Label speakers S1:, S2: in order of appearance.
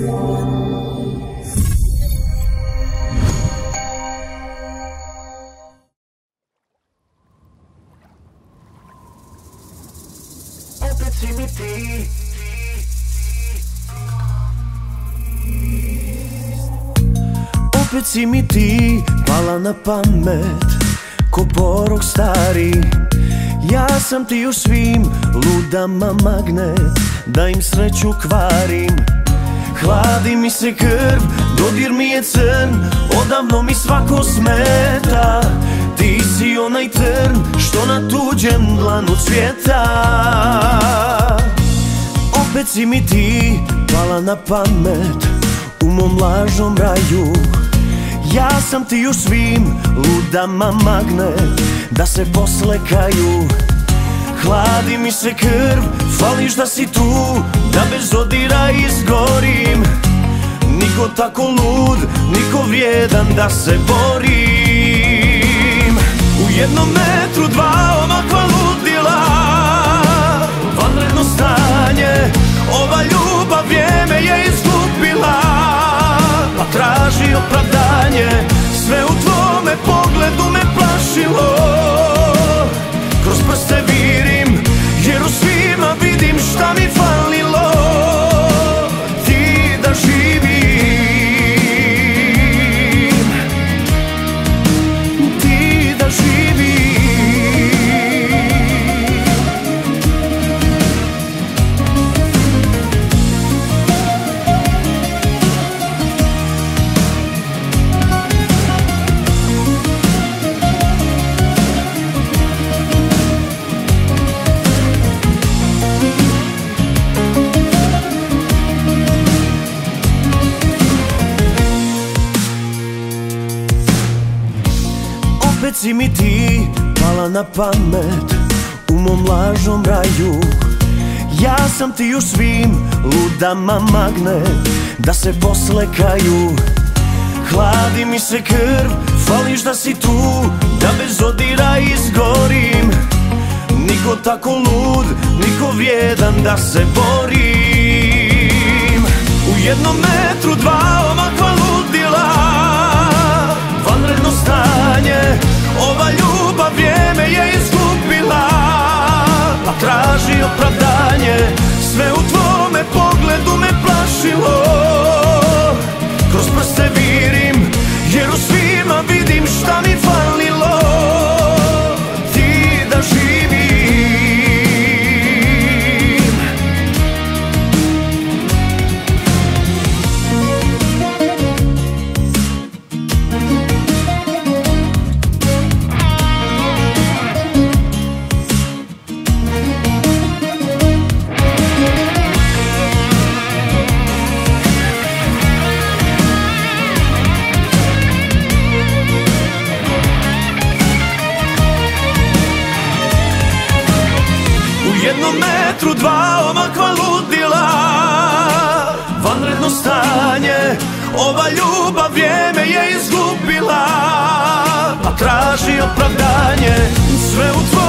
S1: Opet si mi ti Opet si mi ti pala na pamet Ko porok stari. Ja sam ti u svim ludama magnet Da im sreću kvarim Hladi mi se krv, dodir mi je crn Odavno mi svako smeta. Ti si onaj trn što na tuđem dlanu cvjeta. Opet si mi ti pala na pamet U mom lažnom raju. Ja sam ti u svim ludama magnet Da se poslekaju Hladi mi se krv, fališ da si tu Da bez odira izgorim. Niko tako lud, niko vrijedan da se borim. U jednom metru dva omakva ludila Vanredno stanje, ova ljubav vrijeme je izgubila. Pa traži opravdanje, si mi ti pala na pamet U mom lažnom raju. Ja sam ti u svim ludama magnet Da se poslekaju Hladi mi se krv, fališ da si tu Da bez odira izgorim. Niko tako lud, niko vrijedan da se borim. U jednom metru dva jednom metru dva omakva ludila. Vanredno stanje Ova ljubav vrijeme je izgubila. Pa traži opravdanje Sve u tvome